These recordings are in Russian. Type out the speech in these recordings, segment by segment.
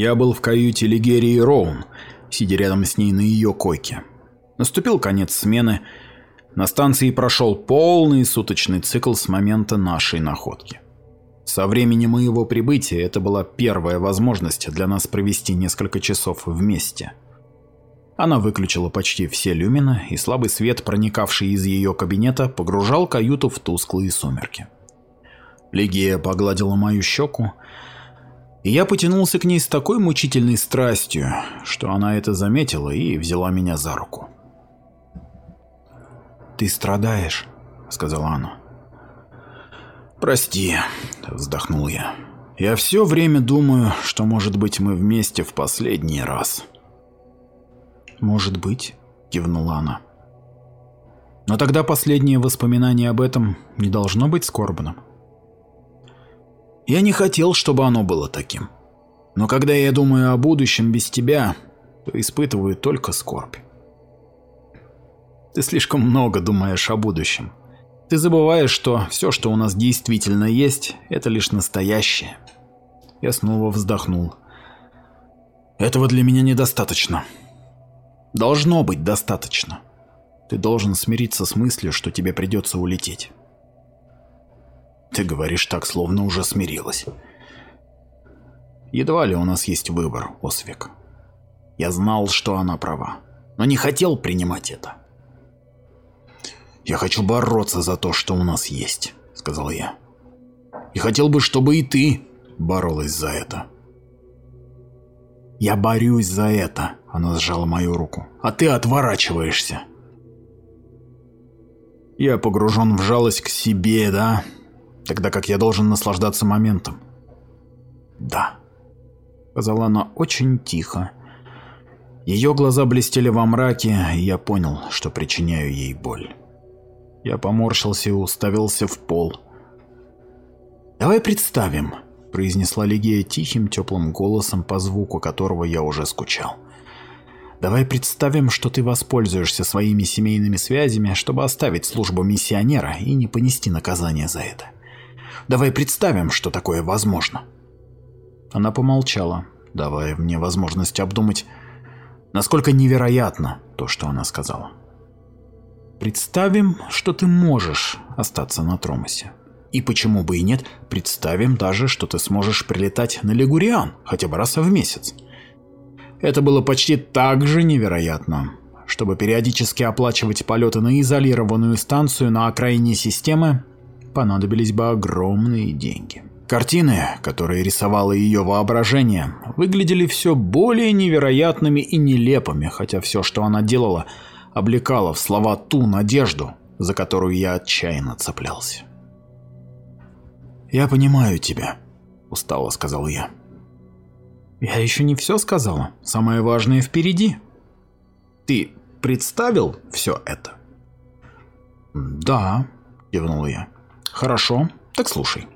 Я был в каюте Лигерии Роун, сидя рядом с ней на ее койке. Наступил конец смены. На станции прошел полный суточный цикл с момента нашей находки. Со времени моего прибытия это была первая возможность для нас провести несколько часов вместе. Она выключила почти все люмины, и слабый свет, проникавший из ее кабинета, погружал каюту в тусклые сумерки. Лигия погладила мою щеку, и я потянулся к ней с такой мучительной страстью, что она это заметила и взяла меня за руку. «Ты страдаешь», — сказала она. «Прости», — вздохнул я. «Я все время думаю, что, может быть, мы вместе в последний раз». «Может быть», — кивнула она. «Но тогда последнее воспоминание об этом не должно быть скорбным». Я не хотел, чтобы оно было таким. Но когда я думаю о будущем без тебя, то испытываю только скорбь. Ты слишком много думаешь о будущем. Ты забываешь, что все, что у нас действительно есть, это лишь настоящее. Я снова вздохнул. Этого для меня недостаточно. Должно быть достаточно. Ты должен смириться с мыслью, что тебе придется улететь. Ты говоришь так, словно уже смирилась. Едва ли у нас есть выбор, Освик. Я знал, что она права, но не хотел принимать это. «Я хочу бороться за то, что у нас есть», — сказал я. «И хотел бы, чтобы и ты боролась за это». «Я борюсь за это», — она сжала мою руку. «А ты отворачиваешься». «Я погружен в жалость к себе, да?» Тогда как я должен наслаждаться моментом. «Да», — сказала она очень тихо. Ее глаза блестели во мраке, и я понял, что причиняю ей боль. Я поморщился и уставился в пол. «Давай представим», — произнесла Лигия тихим теплым голосом, по звуку которого я уже скучал. «Давай представим, что ты воспользуешься своими семейными связями, чтобы оставить службу миссионера и не понести наказание за это. Давай представим, что такое возможно». Она помолчала, давая мне возможность обдумать, насколько невероятно то, что она сказала. «Представим, что ты можешь остаться на Тромосе. И почему бы и нет, представим даже, что ты сможешь прилетать на Лигуриан хотя бы раз в месяц. Это было почти так же невероятно. Чтобы периодически оплачивать полеты на изолированную станцию на окраине системы, понадобились бы огромные деньги. Картины, которые рисовало ее воображение, выглядели все более невероятными и нелепыми, хотя все, что она делала, облекало в слова ту надежду, за которую я отчаянно цеплялся. «Я понимаю тебя», — устало сказал я. «Я еще не все сказала. Самое важное впереди. Ты представил все это?» «Да», — кивнул я. Хорошо, так слушай.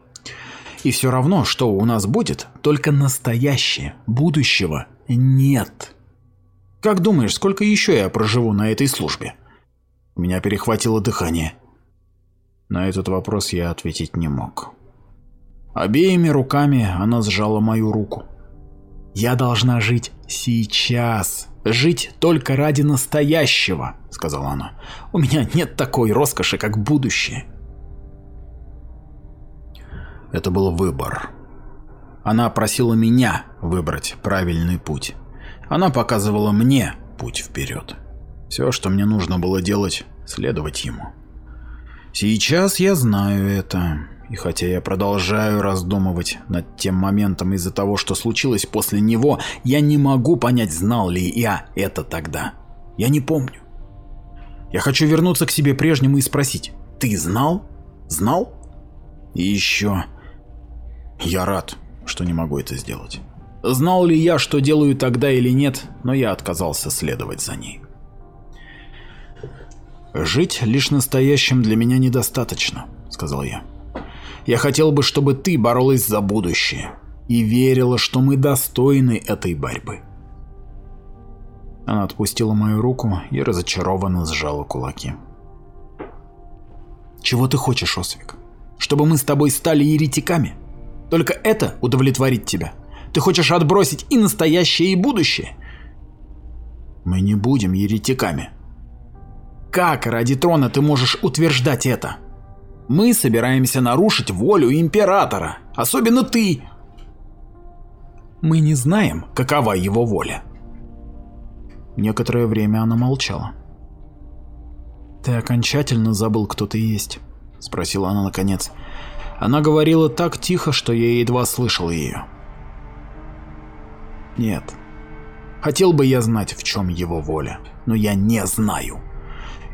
И все равно, что у нас будет, только настоящее, будущего нет. Как думаешь, сколько еще я проживу на этой службе? У меня перехватило дыхание. На этот вопрос я ответить не мог. Обеими руками она сжала мою руку. «Я должна жить сейчас. Жить только ради настоящего», — сказала она. «У меня нет такой роскоши, как будущее. Это был выбор. Она просила меня выбрать правильный путь. Она показывала мне путь вперед. Все, что мне нужно было делать, следовать ему. Сейчас я знаю это. И хотя я продолжаю раздумывать над тем моментом из-за того, что случилось после него, я не могу понять, знал ли я это тогда. Я не помню. Я хочу вернуться к себе прежнему и спросить, ты знал? Знал? И еще, я рад, что не могу это сделать. Знал ли я, что делаю тогда или нет, но я отказался следовать за ней. «Жить лишь настоящим для меня недостаточно», — сказал я. «Я хотел бы, чтобы ты боролась за будущее и верила, что мы достойны этой борьбы». Она отпустила мою руку и разочарованно сжала кулаки. «Чего ты хочешь, Освик? Чтобы мы с тобой стали еретиками?» Только это удовлетворит тебя. Ты хочешь отбросить и настоящее, и будущее? Мы не будем еретиками. Как ради трона ты можешь утверждать это? Мы собираемся нарушить волю императора, особенно ты. Мы не знаем, какова его воля. Некоторое время она молчала. «Ты окончательно забыл, кто ты есть?» – спросила она наконец. Она говорила так тихо, что я едва слышал ее. «Нет. Хотел бы я знать, в чем его воля, но я не знаю.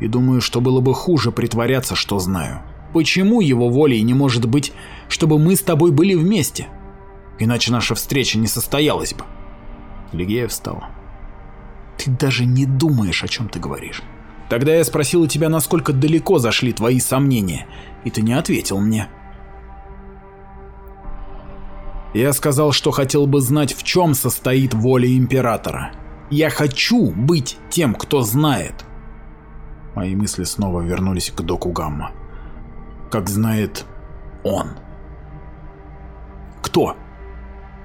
И думаю, что было бы хуже притворяться, что знаю. Почему его волей не может быть, чтобы мы с тобой были вместе? Иначе наша встреча не состоялась бы». Лигея встала. «Ты даже не думаешь, о чем ты говоришь». Тогда я спросил у тебя, насколько далеко зашли твои сомнения, и ты не ответил мне. Я сказал, что хотел бы знать, в чем состоит воля Императора. Я хочу быть тем, кто знает. Мои мысли снова вернулись к доку Гамма. Как знает он. Кто?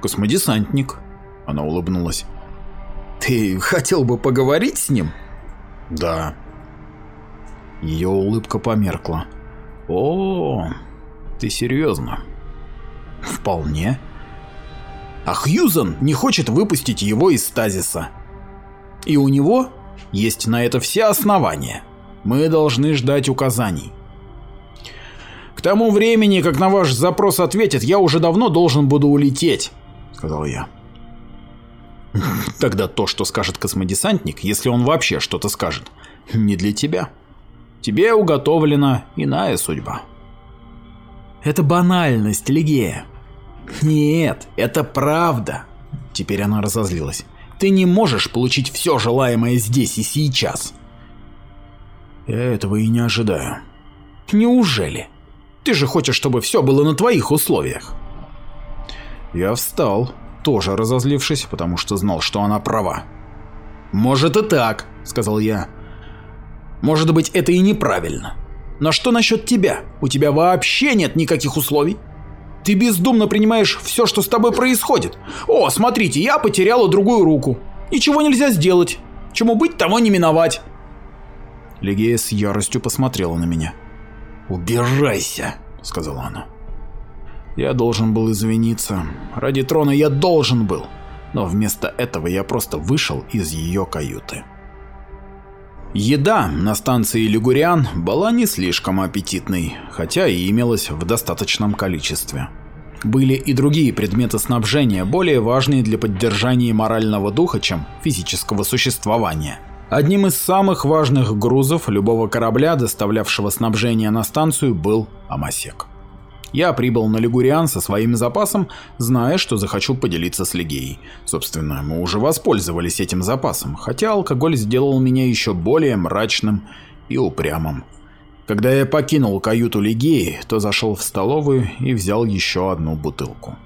Космодесантник. Она улыбнулась. Ты хотел бы поговорить с ним? Да. Ее улыбка померкла. «О, ты серьезно?» «Вполне». А Хьюзен не хочет выпустить его из стазиса. И у него есть на это все основания. Мы должны ждать указаний. К тому времени, как на ваш запрос ответят, я уже давно должен буду улететь, сказал я. Тогда то, что скажет космодесантник, если он вообще что-то скажет, не для тебя. Тебе уготовлена иная судьба. Это банальность, Лигея. Нет, это правда. Теперь она разозлилась. Ты не можешь получить все желаемое здесь и сейчас. Я этого и не ожидаю. Неужели? Ты же хочешь, чтобы все было на твоих условиях. Я встал, тоже разозлившись, потому что знал, что она права. «Может и так», — сказал я. Может быть, это и неправильно. Но что насчет тебя? У тебя вообще нет никаких условий. Ты бездумно принимаешь все, что с тобой происходит. О, смотрите, я потеряла другую руку. Ничего нельзя сделать. Чему быть, тому не миновать. Легея с яростью посмотрела на меня. «Убирайся», — сказала она. Я должен был извиниться. Ради трона я должен был. Но вместо этого я просто вышел из ее каюты. Еда на станции Лигуриан была не слишком аппетитной, хотя и имелась в достаточном количестве. Были и другие предметы снабжения, более важные для поддержания морального духа, чем физического существования. Одним из самых важных грузов любого корабля, доставлявшего снабжение на станцию, был Амасек. Я прибыл на Лигуриан со своим запасом, зная, что захочу поделиться с Лигеей. Собственно, мы уже воспользовались этим запасом, хотя алкоголь сделал меня еще более мрачным и упрямым. Когда я покинул каюту Лигеи, то зашел в столовую и взял еще одну бутылку.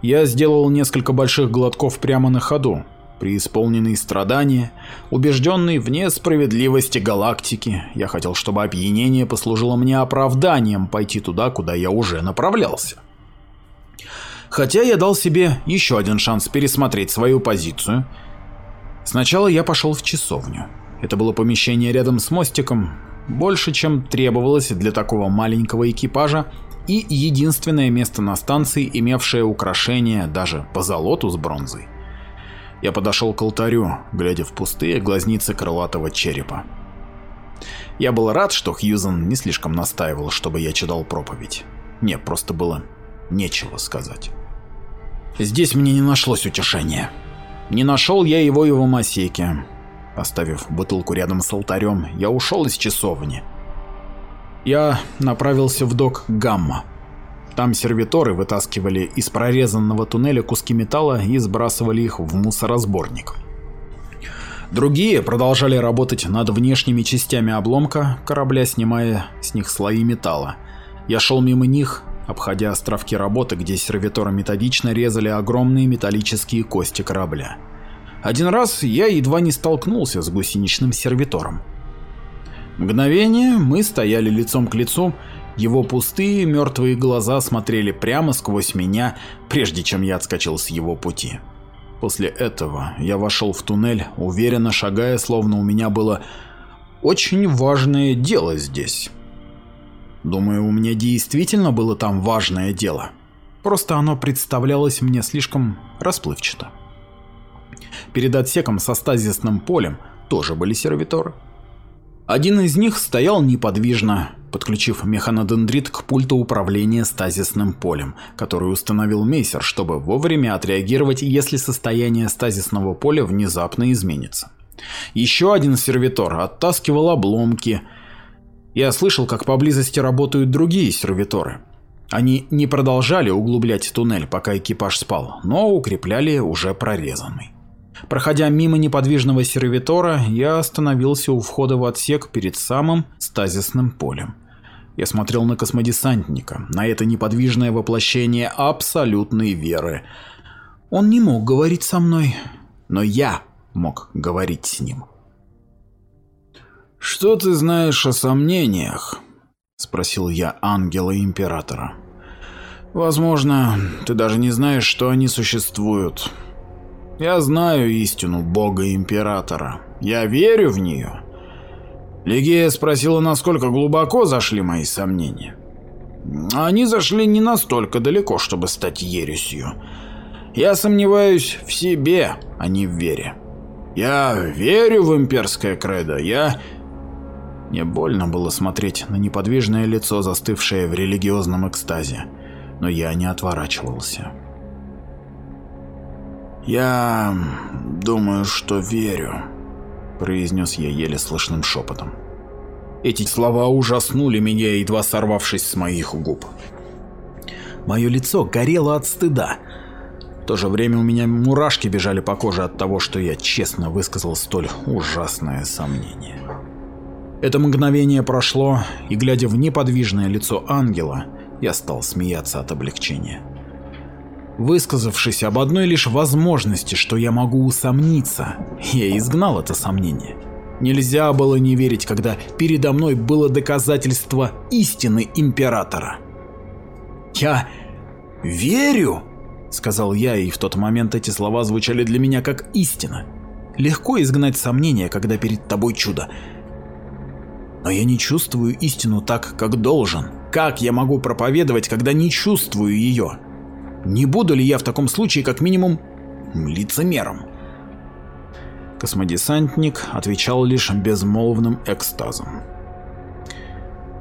Я сделал несколько больших глотков прямо на ходу, преисполненный страдания, убежденный в несправедливости галактики, я хотел, чтобы опьянение послужило мне оправданием пойти туда, куда я уже направлялся. Хотя я дал себе еще один шанс пересмотреть свою позицию. Сначала я пошел в часовню. Это было помещение рядом с мостиком, больше, чем требовалось для такого маленького экипажа, и единственное место на станции, имевшее украшение даже по золоту с бронзой. Я подошел к алтарю, глядя в пустые глазницы крылатого черепа. Я был рад, что Хьюзен не слишком настаивал, чтобы я читал проповедь. Мне просто было нечего сказать. Здесь мне не нашлось утешения. Не нашел я его и в Амасеке. Оставив бутылку рядом с алтарем, я ушел из часовни. Я направился в док Гамма. Там сервиторы вытаскивали из прорезанного туннеля куски металла и сбрасывали их в мусоросборник. Другие продолжали работать над внешними частями обломка корабля, снимая с них слои металла. Я шел мимо них, обходя островки работы, где сервиторы методично резали огромные металлические кости корабля. Один раз я едва не столкнулся с гусеничным сервитором. Мгновение мы стояли лицом к лицу, Его пустые мертвые глаза смотрели прямо сквозь меня, прежде чем я отскочил с его пути. После этого я вошел в туннель, уверенно шагая, словно у меня было очень важное дело здесь. Думаю, у меня действительно было там важное дело. Просто оно представлялось мне слишком расплывчато. Перед отсеком со стазисным полем тоже были сервиторы. Один из них стоял неподвижно, подключив механодендрит к пульту управления стазисным полем, который установил Мейсер, чтобы вовремя отреагировать, если состояние стазисного поля внезапно изменится. Еще один сервитор оттаскивал обломки. Я слышал, как поблизости работают другие сервиторы. Они не продолжали углублять туннель, пока экипаж спал, но укрепляли уже прорезанный. Проходя мимо неподвижного сервитора, я остановился у входа в отсек перед самым стазисным полем. Я смотрел на космодесантника, на это неподвижное воплощение абсолютной веры. Он не мог говорить со мной, но я мог говорить с ним. «Что ты знаешь о сомнениях?» – спросил я ангела Императора. «Возможно, ты даже не знаешь, что они существуют». Я знаю истину Бога Императора. Я верю в нее. Легия спросила, насколько глубоко зашли мои сомнения. Они зашли не настолько далеко, чтобы стать ересью. Я сомневаюсь в себе, а не в вере. Я верю в имперское кредо, я... Мне больно было смотреть на неподвижное лицо, застывшее в религиозном экстазе, но я не отворачивался. «Я думаю, что верю», – произнес я еле слышным шепотом. Эти слова ужаснули меня, едва сорвавшись с моих губ. Мое лицо горело от стыда. В то же время у меня мурашки бежали по коже от того, что я честно высказал столь ужасное сомнение. Это мгновение прошло, и глядя в неподвижное лицо ангела, я стал смеяться от облегчения. Высказавшись об одной лишь возможности, что я могу усомниться, я изгнал это сомнение. Нельзя было не верить, когда передо мной было доказательство истины Императора. «Я верю!» — сказал я, и в тот момент эти слова звучали для меня как истина. Легко изгнать сомнения, когда перед тобой чудо. Но я не чувствую истину так, как должен. Как я могу проповедовать, когда не чувствую ее? Не буду ли я в таком случае как минимум лицемером? Космодесантник отвечал лишь безмолвным экстазом.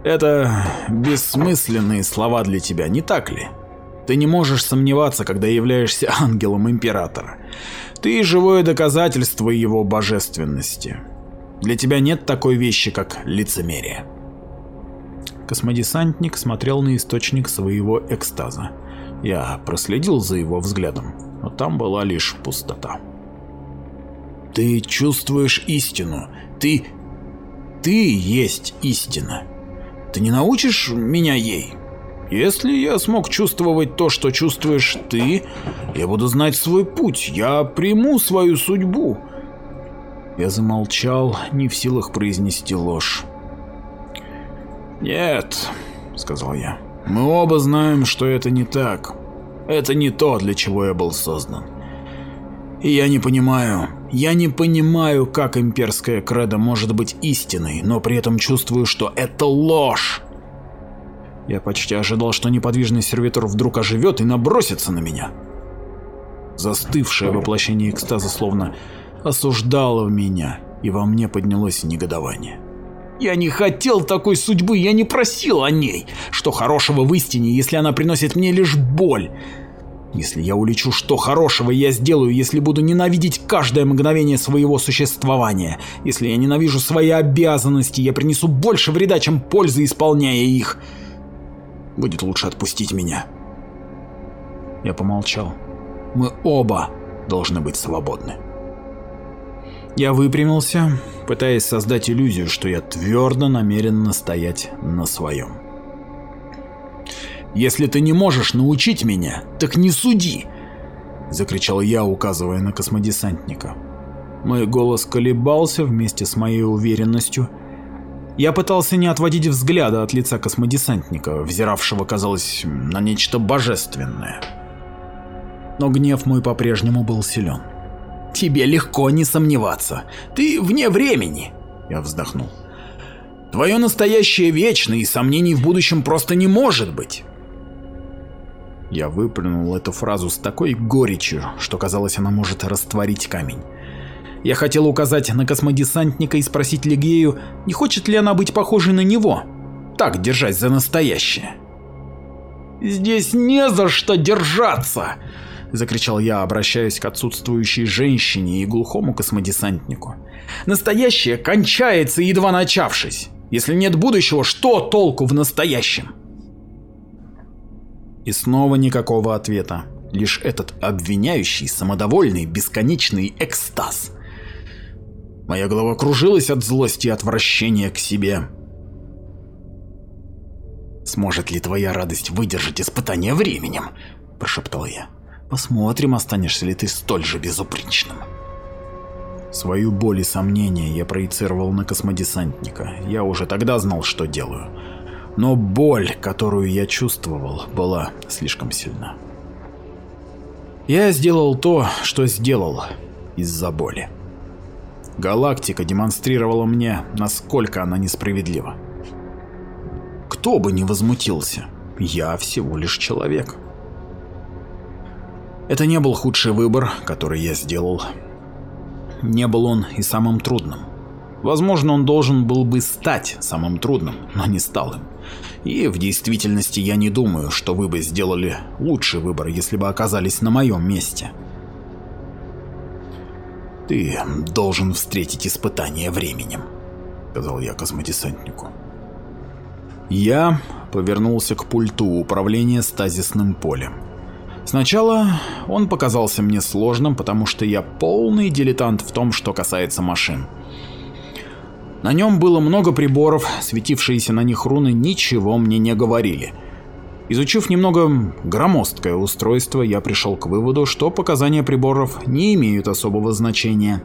Это бессмысленные слова для тебя, не так ли? Ты не можешь сомневаться, когда являешься ангелом Императора. Ты живое доказательство его божественности. Для тебя нет такой вещи, как лицемерие. Космодесантник смотрел на источник своего экстаза. Я проследил за его взглядом, но там была лишь пустота. «Ты чувствуешь истину. Ты... ты есть истина. Ты не научишь меня ей? Если я смог чувствовать то, что чувствуешь ты, я буду знать свой путь, я приму свою судьбу». Я замолчал, не в силах произнести ложь. «Нет», — сказал я. Мы оба знаем, что это не так. Это не то, для чего я был создан. И я не понимаю, я не понимаю, как имперская кредо может быть истиной, но при этом чувствую, что это ложь. Я почти ожидал, что неподвижный сервитор вдруг оживет и набросится на меня. Застывшее воплощение экстаза словно осуждало меня, и во мне поднялось негодование. Я не хотел такой судьбы, я не просил о ней. Что хорошего в истине, если она приносит мне лишь боль? Если я улечу, что хорошего я сделаю, если буду ненавидеть каждое мгновение своего существования? Если я ненавижу свои обязанности, я принесу больше вреда, чем пользы, исполняя их. Будет лучше отпустить меня. Я помолчал. Мы оба должны быть свободны. Я выпрямился, пытаясь создать иллюзию, что я твердо намерен настоять на своем. «Если ты не можешь научить меня, так не суди!» – закричал я, указывая на космодесантника. Мой голос колебался вместе с моей уверенностью. Я пытался не отводить взгляда от лица космодесантника, взиравшего, казалось, на нечто божественное. Но гнев мой по-прежнему был силен. «Тебе легко не сомневаться. Ты вне времени!» Я вздохнул. «Твое настоящее вечно, и сомнений в будущем просто не может быть!» Я выплюнул эту фразу с такой горечью, что казалось, она может растворить камень. Я хотел указать на космодесантника и спросить Легею, не хочет ли она быть похожей на него, так держась за настоящее. «Здесь не за что держаться!» — закричал я, обращаясь к отсутствующей женщине и глухому космодесантнику. «Настоящее кончается, едва начавшись. Если нет будущего, что толку в настоящем?» И снова никакого ответа. Лишь этот обвиняющий, самодовольный, бесконечный экстаз. Моя голова кружилась от злости и отвращения к себе. «Сможет ли твоя радость выдержать испытание временем?» – прошептал я. «Посмотрим, останешься ли ты столь же безупречным». Свою боль и сомнения я проецировал на космодесантника. Я уже тогда знал, что делаю. Но боль, которую я чувствовал, была слишком сильна. Я сделал то, что сделал из-за боли. Галактика демонстрировала мне, насколько она несправедлива. Кто бы ни возмутился, я всего лишь человек. Это не был худший выбор, который я сделал. Не был он и самым трудным. Возможно, он должен был бы стать самым трудным, но не стал им. И в действительности я не думаю, что вы бы сделали лучший выбор, если бы оказались на моем месте. «Ты должен встретить испытание временем», — сказал я космодесантнику. Я повернулся к пульту управления стазисным полем. Сначала он показался мне сложным, потому что я полный дилетант в том, что касается машин. На нем было много приборов, светившиеся на них руны ничего мне не говорили — Изучив немного громоздкое устройство, я пришел к выводу, что показания приборов не имеют особого значения.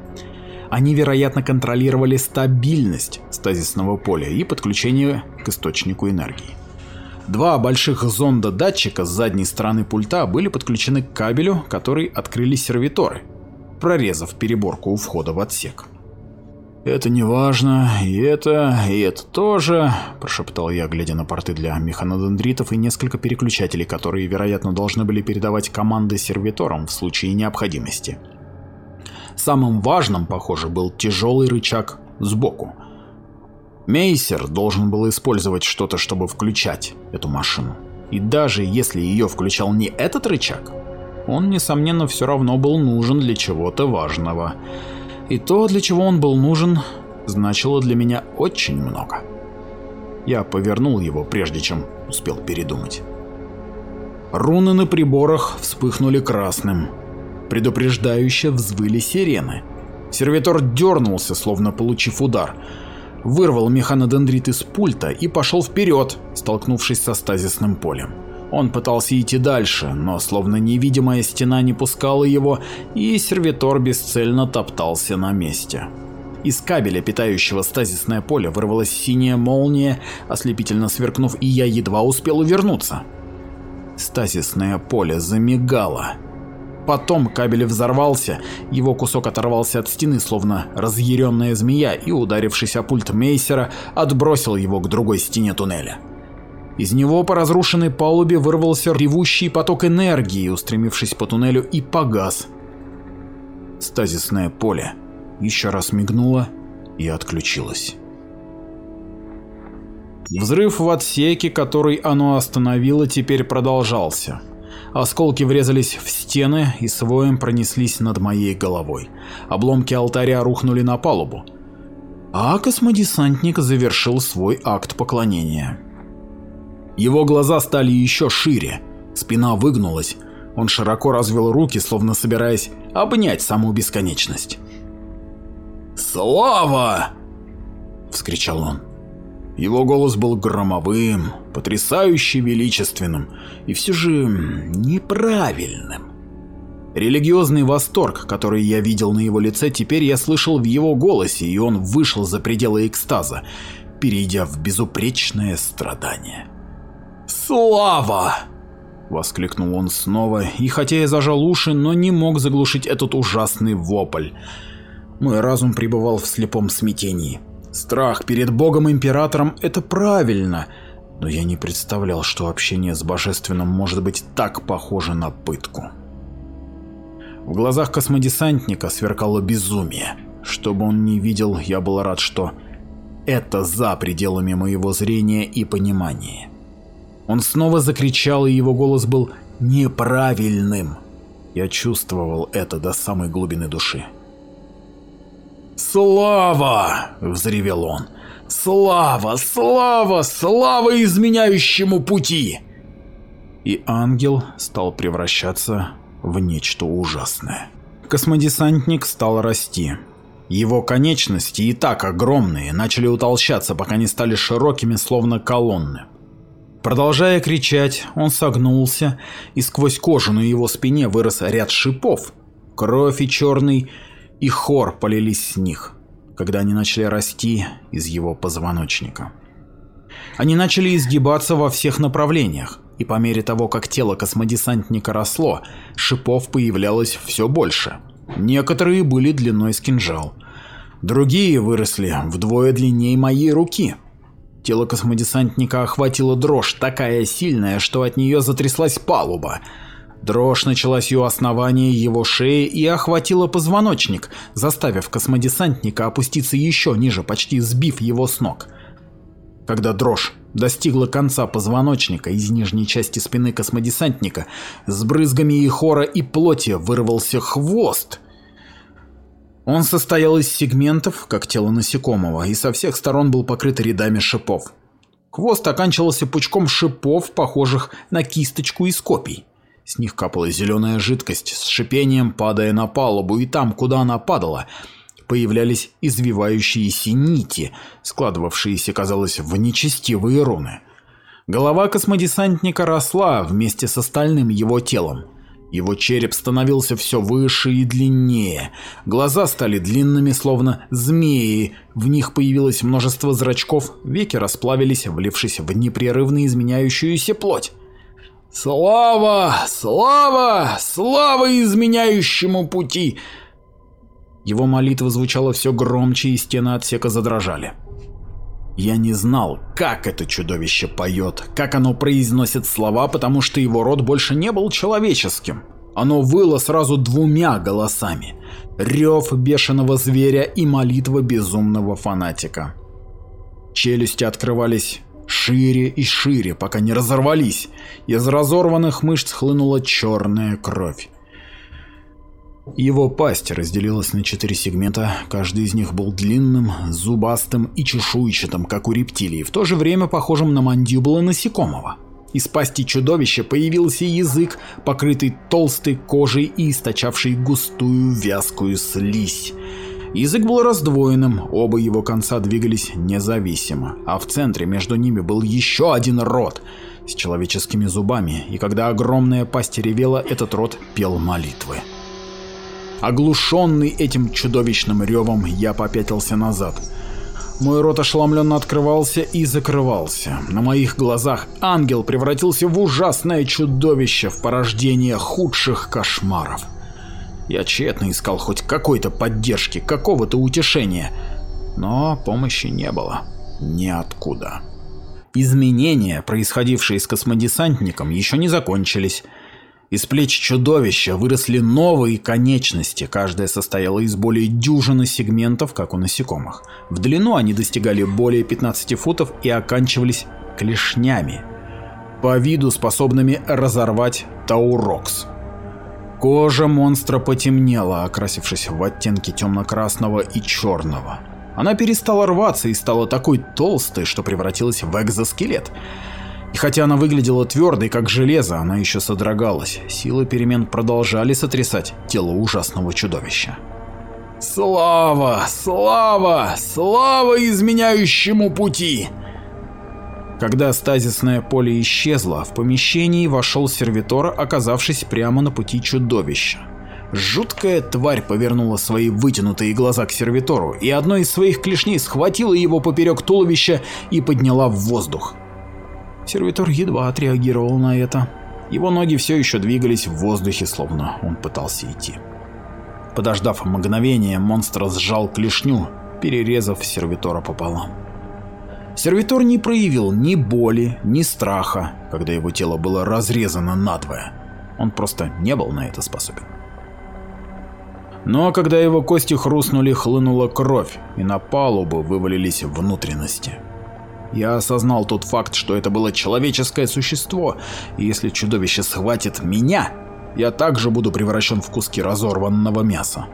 Они, вероятно, контролировали стабильность стазисного поля и подключение к источнику энергии. Два больших зонда-датчика с задней стороны пульта были подключены к кабелю, который открыли сервиторы, прорезав переборку у входа в отсек. «Это не важно, и это, и это тоже», – прошептал я, глядя на порты для механодендритов и несколько переключателей, которые, вероятно, должны были передавать команды сервиторам в случае необходимости. Самым важным, похоже, был тяжелый рычаг сбоку. Мейсер должен был использовать что-то, чтобы включать эту машину. И даже если ее включал не этот рычаг, он, несомненно, все равно был нужен для чего-то важного – и то, для чего он был нужен, значило для меня очень много. Я повернул его, прежде чем успел передумать. Руны на приборах вспыхнули красным. Предупреждающе взвыли сирены. Сервитор дернулся, словно получив удар. Вырвал механодендрит из пульта и пошел вперед, столкнувшись со стазисным полем. Он пытался идти дальше, но словно невидимая стена не пускала его, и сервитор бесцельно топтался на месте. Из кабеля, питающего стазисное поле, вырвалась синяя молния, ослепительно сверкнув, и я едва успел увернуться. Стазисное поле замигало. Потом кабель взорвался, его кусок оторвался от стены, словно разъяренная змея, и, ударившись о пульт Мейсера, отбросил его к другой стене туннеля. Из него по разрушенной палубе вырвался ревущий поток энергии, устремившись по туннелю, и погас. Стазисное поле еще раз мигнуло и отключилось. Взрыв в отсеке, который оно остановило, теперь продолжался. Осколки врезались в стены и своем пронеслись над моей головой. Обломки алтаря рухнули на палубу. А космодесантник завершил свой акт поклонения. Его глаза стали еще шире, спина выгнулась, он широко развел руки, словно собираясь обнять саму бесконечность. «Слава!» — вскричал он. Его голос был громовым, потрясающе величественным и все же неправильным. Религиозный восторг, который я видел на его лице, теперь я слышал в его голосе, и он вышел за пределы экстаза. перейдя в безупречное страдание. «Слава!» — воскликнул он снова, и хотя я зажал уши, но не мог заглушить этот ужасный вопль. Мой разум пребывал в слепом смятении. Страх перед Богом-Императором — это правильно, но я не представлял, что общение с Божественным может быть так похоже на пытку. В глазах космодесантника сверкало безумие. Что бы он ни видел, я был рад, что это за пределами моего зрения и понимания. Он снова закричал, и его голос был неправильным. Я чувствовал это до самой глубины души. «Слава!» — взревел он. «Слава! Слава! Слава изменяющему пути!» И ангел стал превращаться в нечто ужасное. Космодесантник стал расти. Его конечности, и так огромные, начали утолщаться, пока не стали широкими, словно колонны. Продолжая кричать, он согнулся, и сквозь кожу на его спине вырос ряд шипов. Кровь и черный и хор полились с них, когда они начали расти из его позвоночника. Они начали изгибаться во всех направлениях, и по мере того, как тело космодесантника росло, шипов появлялось все больше. Некоторые были длиной с кинжал. Другие выросли вдвое длиннее моей руки – Тело космодесантника охватила дрожь, такая сильная, что от нее затряслась палуба. Дрожь началась у основания его шеи и охватила позвоночник, заставив космодесантника опуститься еще ниже, почти сбив его с ног. Когда дрожь достигла конца позвоночника из нижней части спины космодесантника, с брызгами и хора и плоти вырвался хвост – он состоял из сегментов, как тело насекомого, и со всех сторон был покрыт рядами шипов. Хвост оканчивался пучком шипов, похожих на кисточку из копий. С них капала зеленая жидкость, с шипением падая на палубу, и там, куда она падала, появлялись извивающиеся нити, складывавшиеся, казалось, в нечестивые руны. Голова космодесантника росла вместе с остальным его телом. Его череп становился все выше и длиннее. Глаза стали длинными, словно змеи. В них появилось множество зрачков, веки расплавились, влившись в непрерывно изменяющуюся плоть. «Слава! Слава! Слава изменяющему пути!» Его молитва звучала все громче, и стены отсека задрожали. Я не знал, как это чудовище поет, как оно произносит слова, потому что его рот больше не был человеческим. Оно выло сразу двумя голосами. Рев бешеного зверя и молитва безумного фанатика. Челюсти открывались шире и шире, пока не разорвались. Из разорванных мышц хлынула черная кровь. Его пасть разделилась на четыре сегмента, каждый из них был длинным, зубастым и чешуйчатым, как у рептилии, в то же время похожим на мандибулы насекомого. Из пасти чудовища появился язык, покрытый толстой кожей и источавший густую вязкую слизь. Язык был раздвоенным, оба его конца двигались независимо, а в центре между ними был еще один рот с человеческими зубами, и когда огромная пасть ревела, этот рот пел молитвы. Оглушенный этим чудовищным ревом, я попятился назад. Мой рот ошеломленно открывался и закрывался. На моих глазах ангел превратился в ужасное чудовище, в порождение худших кошмаров. Я тщетно искал хоть какой-то поддержки, какого-то утешения, но помощи не было. Ниоткуда. Изменения, происходившие с космодесантником, еще не закончились. Из плеч чудовища выросли новые конечности, каждая состояла из более дюжины сегментов, как у насекомых. В длину они достигали более 15 футов и оканчивались клешнями, по виду способными разорвать таурокс. Кожа монстра потемнела, окрасившись в оттенки темно-красного и черного. Она перестала рваться и стала такой толстой, что превратилась в экзоскелет. И хотя она выглядела твердой, как железо, она еще содрогалась. Силы перемен продолжали сотрясать тело ужасного чудовища. «Слава! Слава! Слава изменяющему пути!» Когда стазисное поле исчезло, в помещении вошел сервитор, оказавшись прямо на пути чудовища. Жуткая тварь повернула свои вытянутые глаза к сервитору и одной из своих клешней схватила его поперек туловища и подняла в воздух. Сервитор едва отреагировал на это. Его ноги все еще двигались в воздухе, словно он пытался идти. Подождав мгновение, монстр сжал клешню, перерезав сервитора пополам. Сервитор не проявил ни боли, ни страха, когда его тело было разрезано надвое. Он просто не был на это способен. Но когда его кости хрустнули, хлынула кровь, и на палубу вывалились внутренности. Я осознал тот факт, что это было человеческое существо, и если чудовище схватит меня, я также буду превращен в куски разорванного мяса.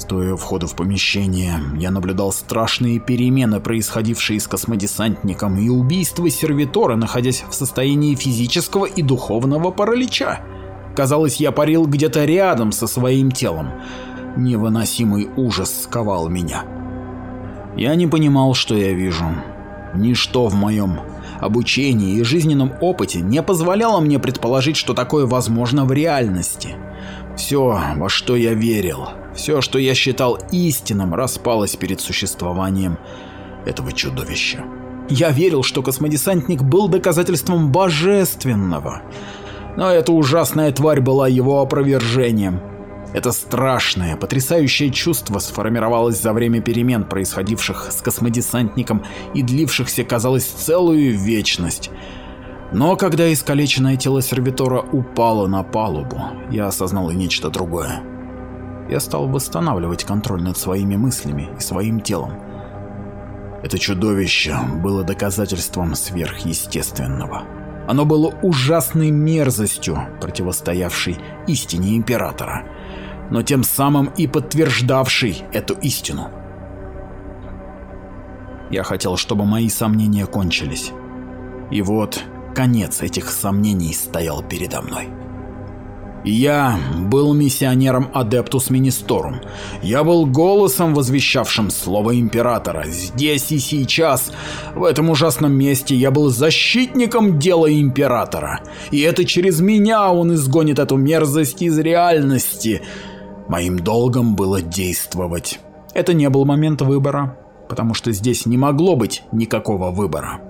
Стоя у входа в помещение, я наблюдал страшные перемены, происходившие с космодесантником, и убийство сервитора, находясь в состоянии физического и духовного паралича. Казалось, я парил где-то рядом со своим телом. Невыносимый ужас сковал меня. Я не понимал, что я вижу. Ничто в моем обучении и жизненном опыте не позволяло мне предположить, что такое возможно в реальности. Все, во что я верил, все, что я считал истинным, распалось перед существованием этого чудовища. Я верил, что космодесантник был доказательством божественного, но эта ужасная тварь была его опровержением. Это страшное, потрясающее чувство сформировалось за время перемен, происходивших с космодесантником и длившихся, казалось, целую вечность. Но когда искалеченное тело сервитора упало на палубу, я осознал и нечто другое. Я стал восстанавливать контроль над своими мыслями и своим телом. Это чудовище было доказательством сверхъестественного. Оно было ужасной мерзостью, противостоявшей истине Императора, но тем самым и подтверждавшей эту истину. Я хотел, чтобы мои сомнения кончились. И вот конец этих сомнений стоял передо мной. Я был миссионером Адептус Министорум. Я был голосом, возвещавшим слово Императора. Здесь и сейчас, в этом ужасном месте, я был защитником дела Императора. И это через меня он изгонит эту мерзость из реальности. Моим долгом было действовать. Это не был момент выбора, потому что здесь не могло быть никакого выбора.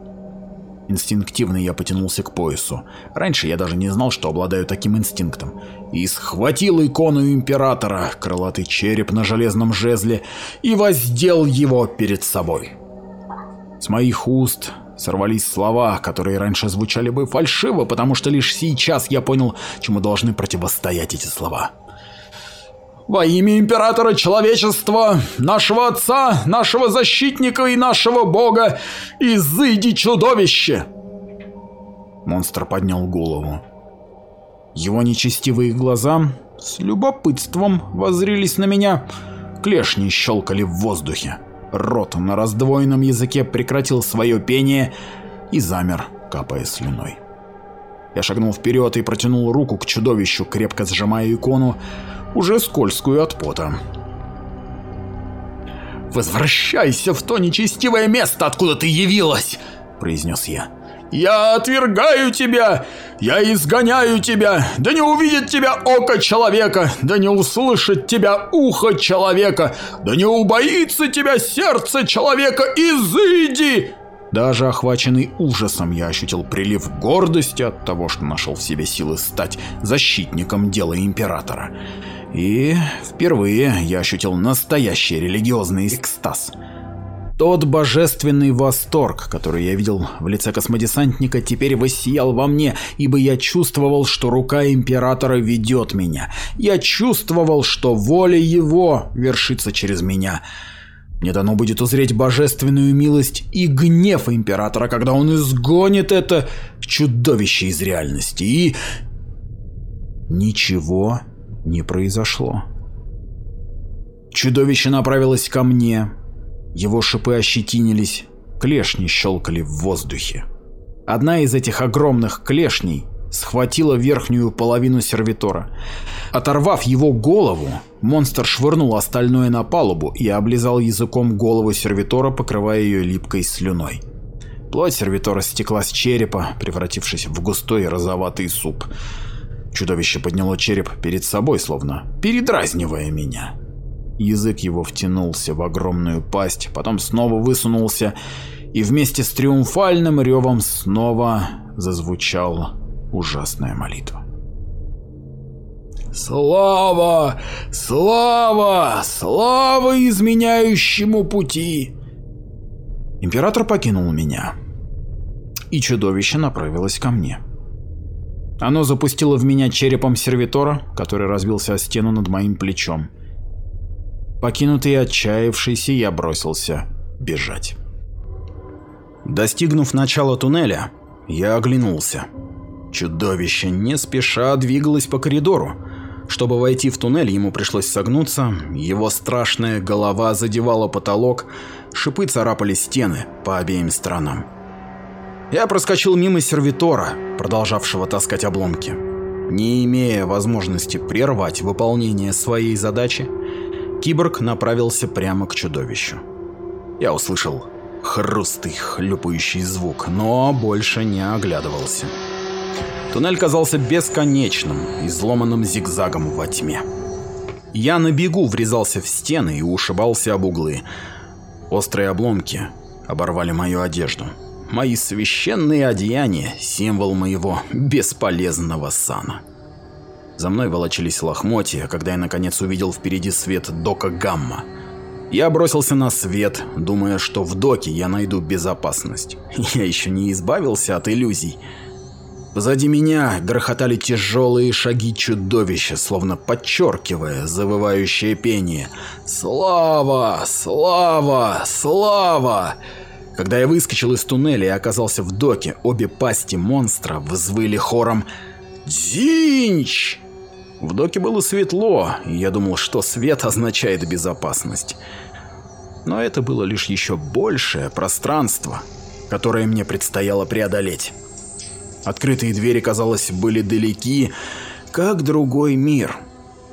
Инстинктивно я потянулся к поясу. Раньше я даже не знал, что обладаю таким инстинктом. И схватил икону Императора, крылатый череп на железном жезле, и воздел его перед собой. С моих уст сорвались слова, которые раньше звучали бы фальшиво, потому что лишь сейчас я понял, чему должны противостоять эти слова. Во имя императора человечества, нашего отца, нашего защитника и нашего бога, изыди чудовище!» Монстр поднял голову. Его нечестивые глаза с любопытством воззрились на меня, клешни щелкали в воздухе. Рот на раздвоенном языке прекратил свое пение и замер, капая слюной. Я шагнул вперед и протянул руку к чудовищу, крепко сжимая икону, уже скользкую от пота. «Возвращайся в то нечестивое место, откуда ты явилась!» – произнес я. «Я отвергаю тебя! Я изгоняю тебя! Да не увидит тебя око человека! Да не услышит тебя ухо человека! Да не убоится тебя сердце человека! Изыди!» Даже охваченный ужасом я ощутил прилив гордости от того, что нашел в себе силы стать защитником дела Императора. И впервые я ощутил настоящий религиозный экстаз. Тот божественный восторг, который я видел в лице космодесантника, теперь воссиял во мне, ибо я чувствовал, что рука Императора ведет меня. Я чувствовал, что воля его вершится через меня. Мне дано будет узреть божественную милость и гнев Императора, когда он изгонит это чудовище из реальности. И... Ничего не произошло. Чудовище направилось ко мне. Его шипы ощетинились, клешни щелкали в воздухе. Одна из этих огромных клешней схватила верхнюю половину сервитора. Оторвав его голову, монстр швырнул остальное на палубу и облизал языком голову сервитора, покрывая ее липкой слюной. Плоть сервитора стекла с черепа, превратившись в густой розоватый суп. Чудовище подняло череп перед собой, словно передразнивая меня. Язык его втянулся в огромную пасть, потом снова высунулся и вместе с триумфальным ревом снова зазвучала ужасная молитва. «Слава! Слава! Слава изменяющему пути!» Император покинул меня, и чудовище направилось ко мне. Оно запустило в меня черепом сервитора, который разбился о стену над моим плечом. Покинутый и отчаявшийся, я бросился бежать. Достигнув начала туннеля, я оглянулся. Чудовище не спеша двигалось по коридору. Чтобы войти в туннель, ему пришлось согнуться, его страшная голова задевала потолок, шипы царапали стены по обеим сторонам. Я проскочил мимо сервитора, продолжавшего таскать обломки. Не имея возможности прервать выполнение своей задачи, киборг направился прямо к чудовищу. Я услышал хрустый, хлюпающий звук, но больше не оглядывался. Туннель казался бесконечным, изломанным зигзагом во тьме. Я на бегу врезался в стены и ушибался об углы. Острые обломки оборвали мою одежду. Мои священные одеяния – символ моего бесполезного сана. За мной волочились лохмотья, когда я наконец увидел впереди свет дока Гамма – я бросился на свет, думая, что в доке я найду безопасность. Я еще не избавился от иллюзий. Позади меня грохотали тяжелые шаги чудовища, словно подчеркивая завывающее пение. «Слава! Слава! Слава!» Когда я выскочил из туннеля и оказался в доке, обе пасти монстра взвыли хором «Дзинч!». В доке было светло, и я думал, что свет означает безопасность. Но это было лишь еще большее пространство, которое мне предстояло преодолеть. Открытые двери, казалось, были далеки, как другой мир.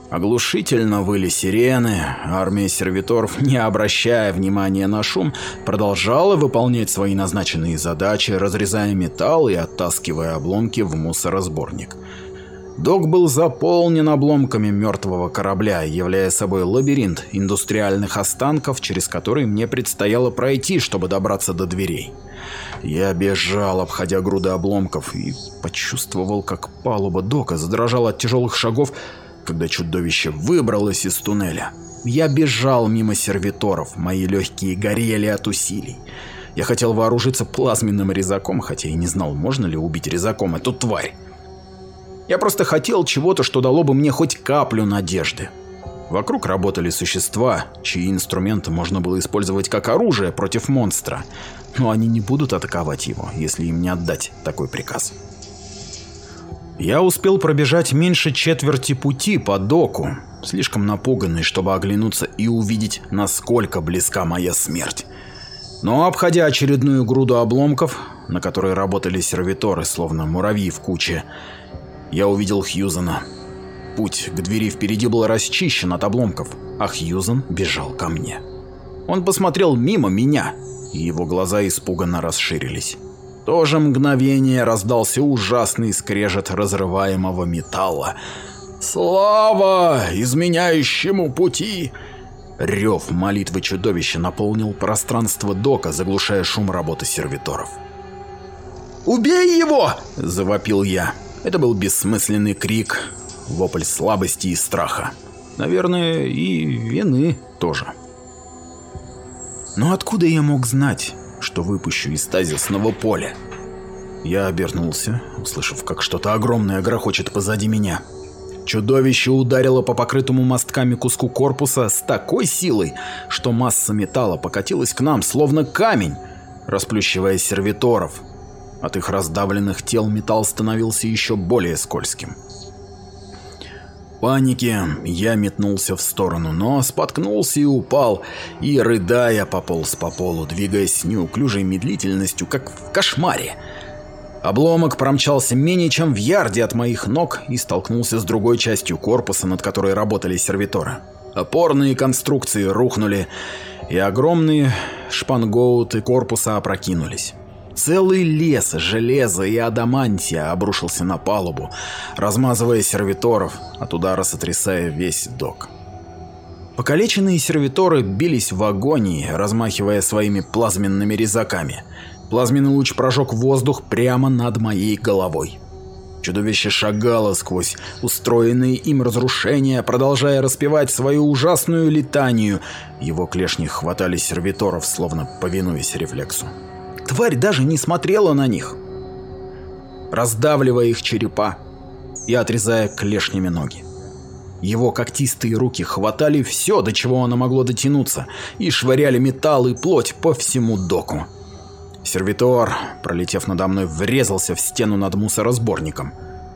Оглушительно выли сирены, армия сервиторов, не обращая внимания на шум, продолжала выполнять свои назначенные задачи, разрезая металл и оттаскивая обломки в мусоросборник. Док был заполнен обломками мертвого корабля, являя собой лабиринт индустриальных останков, через который мне предстояло пройти, чтобы добраться до дверей. Я бежал, обходя груды обломков, и почувствовал, как палуба дока задрожала от тяжелых шагов, когда чудовище выбралось из туннеля. Я бежал мимо сервиторов, мои легкие горели от усилий. Я хотел вооружиться плазменным резаком, хотя и не знал, можно ли убить резаком эту тварь. Я просто хотел чего-то, что дало бы мне хоть каплю надежды. Вокруг работали существа, чьи инструменты можно было использовать как оружие против монстра, но они не будут атаковать его, если им не отдать такой приказ. Я успел пробежать меньше четверти пути по доку, слишком напуганный, чтобы оглянуться и увидеть, насколько близка моя смерть. Но обходя очередную груду обломков, на которой работали сервиторы, словно муравьи в куче, я увидел Хьюзена. Путь к двери впереди был расчищен от обломков, а Хьюзен бежал ко мне. Он посмотрел мимо меня, и его глаза испуганно расширились. То же мгновение раздался ужасный скрежет разрываемого металла. «Слава изменяющему пути!» Рев молитвы чудовища наполнил пространство дока, заглушая шум работы сервиторов. «Убей его!» – завопил я. Это был бессмысленный крик, вопль слабости и страха. Наверное, и вины тоже. Но откуда я мог знать, что выпущу из тазисного поля? Я обернулся, услышав, как что-то огромное грохочет позади меня. Чудовище ударило по покрытому мостками куску корпуса с такой силой, что масса металла покатилась к нам, словно камень, расплющивая сервиторов, от их раздавленных тел металл становился еще более скользким. В панике я метнулся в сторону, но споткнулся и упал, и, рыдая, пополз по полу, двигаясь неуклюжей медлительностью, как в кошмаре. Обломок промчался менее чем в ярде от моих ног и столкнулся с другой частью корпуса, над которой работали сервиторы. Опорные конструкции рухнули, и огромные шпангоуты корпуса опрокинулись. Целый лес железа и адамантия обрушился на палубу, размазывая сервиторов, от удара сотрясая весь док. Покалеченные сервиторы бились в агонии, размахивая своими плазменными резаками. Плазменный луч прожег воздух прямо над моей головой. Чудовище шагало сквозь устроенные им разрушения, продолжая распевать свою ужасную летанию. Его клешни хватали сервиторов, словно повинуясь рефлексу. Тварь даже не смотрела на них, раздавливая их черепа и отрезая клешнями ноги. Его когтистые руки хватали все, до чего оно могло дотянуться, и швыряли металл и плоть по всему доку. Сервитор, пролетев надо мной, врезался в стену над мусоросборником.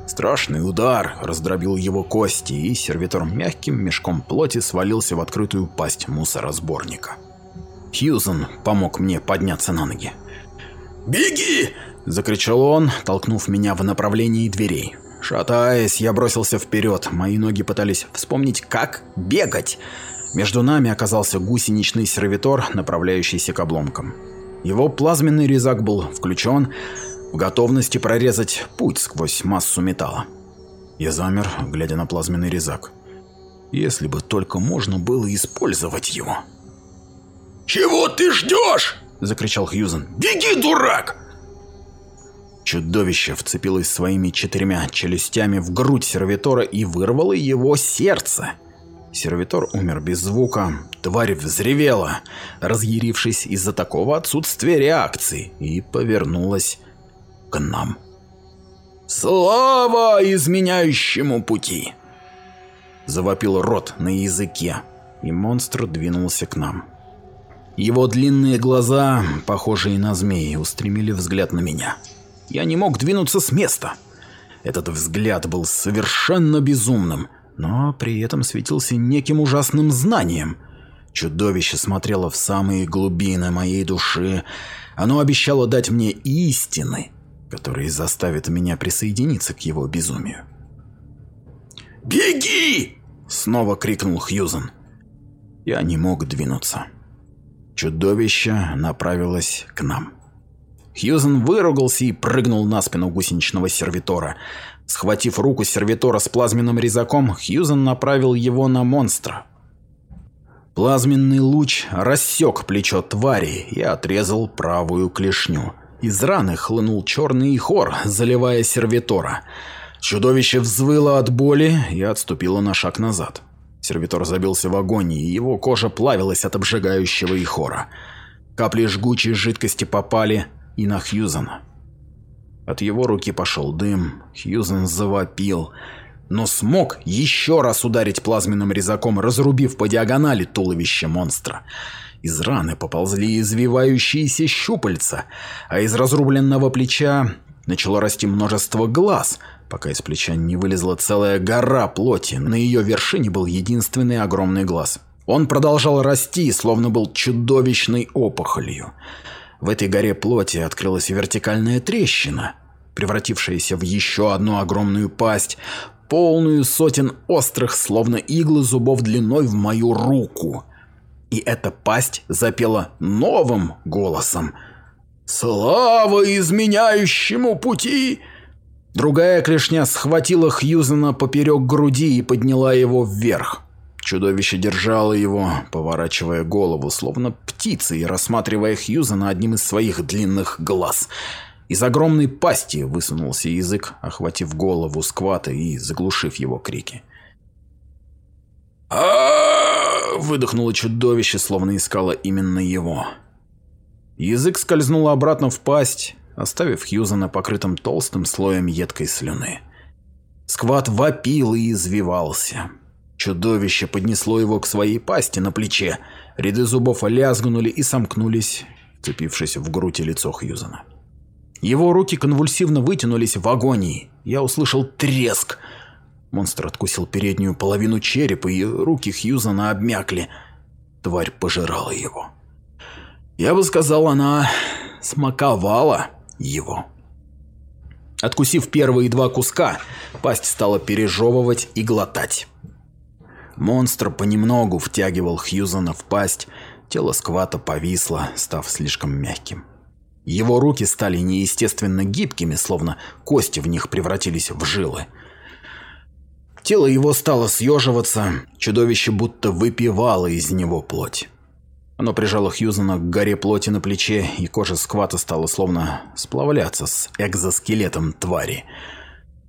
Страшный удар раздробил его кости, и сервитор мягким мешком плоти свалился в открытую пасть мусоросборника. Хьюзен помог мне подняться на ноги. «Беги!» – закричал он, толкнув меня в направлении дверей. Шатаясь, я бросился вперед. Мои ноги пытались вспомнить, как бегать. Между нами оказался гусеничный сервитор, направляющийся к обломкам. Его плазменный резак был включен, в готовности прорезать путь сквозь массу металла. Я замер, глядя на плазменный резак. Если бы только можно было использовать его. «Чего ты ждешь?» – закричал Хьюзен. «Беги, дурак!» Чудовище вцепилось своими четырьмя челюстями в грудь сервитора и вырвало его сердце. Сервитор умер без звука, тварь взревела, разъярившись из-за такого отсутствия реакции, и повернулась к нам. «Слава изменяющему пути!» Завопил рот на языке, и монстр двинулся к нам. Его длинные глаза, похожие на змеи, устремили взгляд на меня. Я не мог двинуться с места. Этот взгляд был совершенно безумным, но при этом светился неким ужасным знанием. Чудовище смотрело в самые глубины моей души. Оно обещало дать мне истины, которые заставят меня присоединиться к его безумию. «Беги!» — снова крикнул Хьюзен. Я не мог двинуться. Чудовище направилось к нам. Хьюзен выругался и прыгнул на спину гусеничного сервитора. Схватив руку сервитора с плазменным резаком, Хьюзен направил его на монстра. Плазменный луч рассек плечо твари и отрезал правую клешню. Из раны хлынул черный хор, заливая сервитора. Чудовище взвыло от боли и отступило на шаг назад. Сервитор забился в агонии, и его кожа плавилась от обжигающего ихора. Капли жгучей жидкости попали и на Хьюзена. От его руки пошел дым, Хьюзен завопил, но смог еще раз ударить плазменным резаком, разрубив по диагонали туловище монстра. Из раны поползли извивающиеся щупальца, а из разрубленного плеча начало расти множество глаз, пока из плеча не вылезла целая гора плоти, на ее вершине был единственный огромный глаз. Он продолжал расти, словно был чудовищной опухолью. В этой горе плоти открылась вертикальная трещина, превратившаяся в еще одну огромную пасть, полную сотен острых, словно иглы зубов длиной в мою руку. И эта пасть запела новым голосом. «Слава изменяющему пути!» Другая клешня схватила Хьюзена поперек груди и подняла его вверх. Чудовище держало его, поворачивая голову, словно птица, и рассматривая Хьюзена одним из своих длинных глаз. Из огромной пасти высунулся язык, охватив голову сквата и заглушив его крики. а выдохнуло чудовище, словно искало именно его. Язык скользнул обратно в пасть, оставив Хьюзена покрытым толстым слоем едкой слюны. Скват вопил и извивался. Чудовище поднесло его к своей пасти на плече. Ряды зубов лязгнули и сомкнулись, цепившись в грудь и лицо Хьюзена. Его руки конвульсивно вытянулись в агонии. Я услышал треск. Монстр откусил переднюю половину черепа, и руки Хьюзена обмякли. Тварь пожирала его. Я бы сказал, она смаковала его. Откусив первые два куска, пасть стала пережевывать и глотать. Монстр понемногу втягивал Хьюзена в пасть, тело сквата повисло, став слишком мягким. Его руки стали неестественно гибкими, словно кости в них превратились в жилы. Тело его стало съеживаться, чудовище будто выпивало из него плоть. Оно прижало Хьюзена к горе плоти на плече, и кожа сквата стала словно сплавляться с экзоскелетом твари.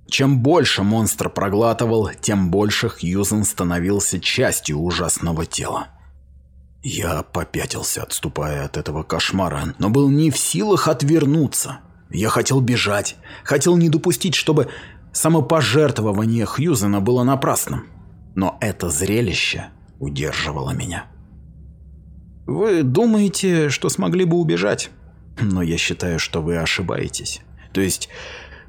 Чем больше монстр проглатывал, тем больше Хьюзен становился частью ужасного тела. Я попятился, отступая от этого кошмара, но был не в силах отвернуться. Я хотел бежать, хотел не допустить, чтобы самопожертвование Хьюзена было напрасным. Но это зрелище удерживало меня. Вы думаете, что смогли бы убежать? Но я считаю, что вы ошибаетесь. То есть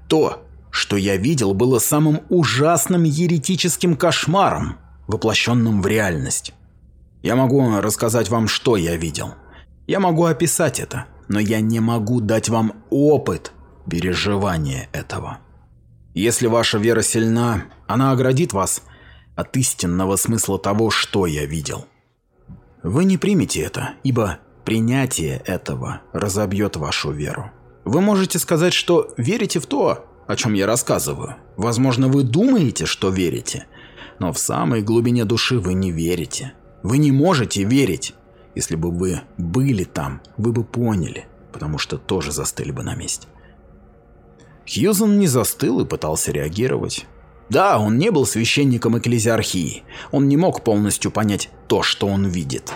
то, что я видел, было самым ужасным еретическим кошмаром, воплощенным в реальность. Я могу рассказать вам, что я видел. Я могу описать это, но я не могу дать вам опыт переживания этого. Если ваша вера сильна, она оградит вас от истинного смысла того, что я видел. Вы не примете это, ибо принятие этого разобьет вашу веру. Вы можете сказать, что верите в то, о чем я рассказываю. Возможно, вы думаете, что верите, но в самой глубине души вы не верите. Вы не можете верить. Если бы вы были там, вы бы поняли, потому что тоже застыли бы на месте. Хьюзен не застыл и пытался реагировать. Да, он не был священником экклезиархии. Он не мог полностью понять то, что он видит.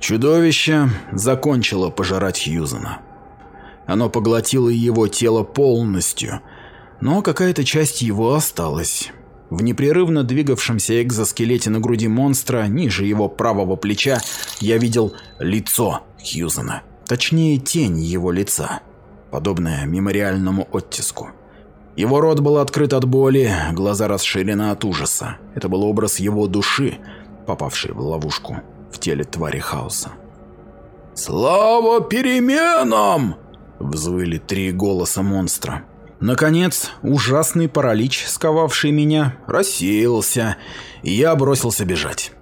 Чудовище закончило пожирать Хьюзена. Оно поглотило его тело полностью, но какая-то часть его осталась. В непрерывно двигавшемся экзоскелете на груди монстра, ниже его правого плеча, я видел лицо Хьюзена. Точнее, тень его лица, подобное мемориальному оттиску. Его рот был открыт от боли, глаза расширены от ужаса. Это был образ его души, попавшей в ловушку в теле твари хаоса. «Слава переменам!» – взвыли три голоса монстра. Наконец, ужасный паралич, сковавший меня, рассеялся, и я бросился бежать.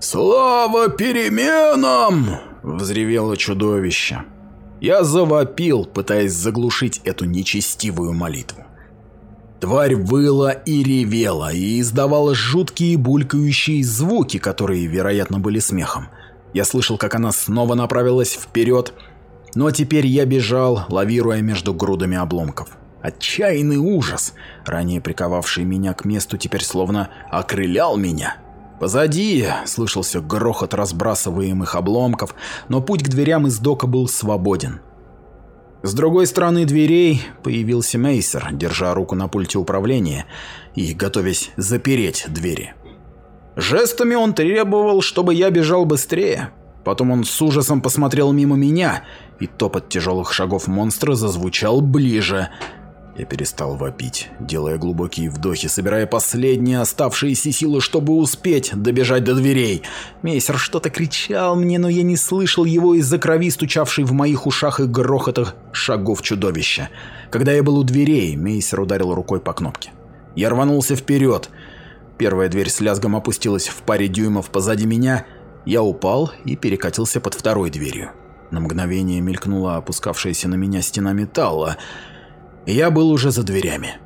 «Слава переменам!» – взревело чудовище. Я завопил, пытаясь заглушить эту нечестивую молитву. Тварь выла и ревела, и издавала жуткие булькающие звуки, которые, вероятно, были смехом. Я слышал, как она снова направилась вперед, но теперь я бежал, лавируя между грудами обломков. Отчаянный ужас, ранее приковавший меня к месту, теперь словно окрылял меня. Позади слышался грохот разбрасываемых обломков, но путь к дверям из дока был свободен. С другой стороны дверей появился Мейсер, держа руку на пульте управления и готовясь запереть двери. Жестами он требовал, чтобы я бежал быстрее. Потом он с ужасом посмотрел мимо меня, и топот тяжелых шагов монстра зазвучал ближе – я перестал вопить, делая глубокие вдохи, собирая последние оставшиеся силы, чтобы успеть добежать до дверей. Мейсер что-то кричал мне, но я не слышал его из-за крови, стучавшей в моих ушах и грохота шагов чудовища. Когда я был у дверей, Мейсер ударил рукой по кнопке. Я рванулся вперед. Первая дверь с лязгом опустилась в паре дюймов позади меня. Я упал и перекатился под второй дверью. На мгновение мелькнула опускавшаяся на меня стена металла я был уже за дверями.